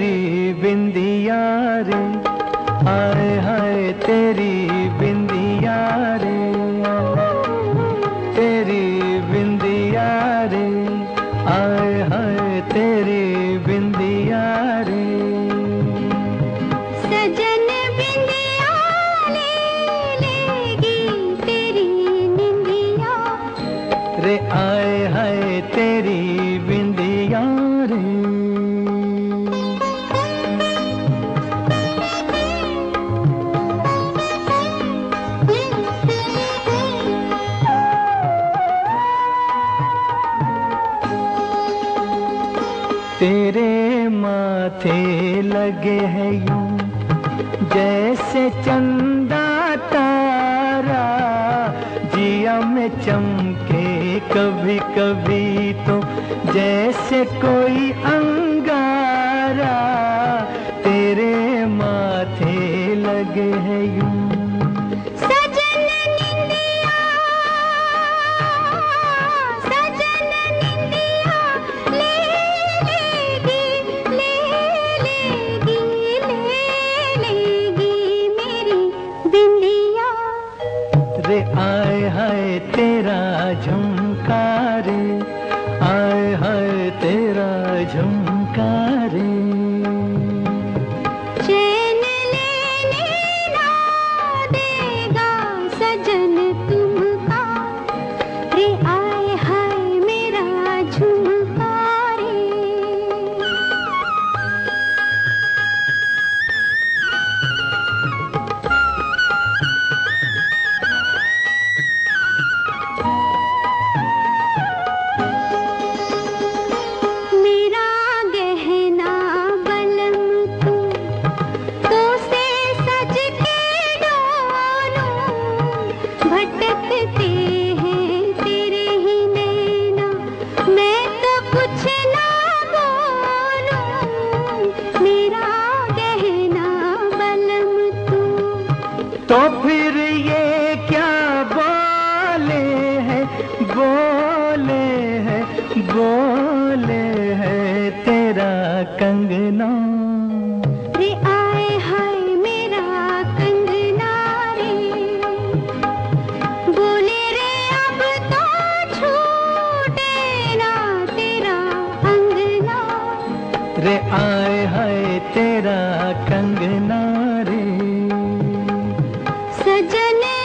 تیری بندیا رے ہائے ہائے تیری بندیا رے تیری بندیا رے ہائے ہائے تیری بندیا رے سجن بندیا لے لے گی تیری نندیا رے آئے ہائے تیری ماتھے لگے ہیں یوں۔ جیسے چندا تارا، جیا میں چمکے کبھی کبھی تو۔ جیسے کوئی انگار ہائے تیرا جھمکار بولے ہیں تیرا کنگنا۔ آئے ہائے تیرا کنگنا رے۔ سجنے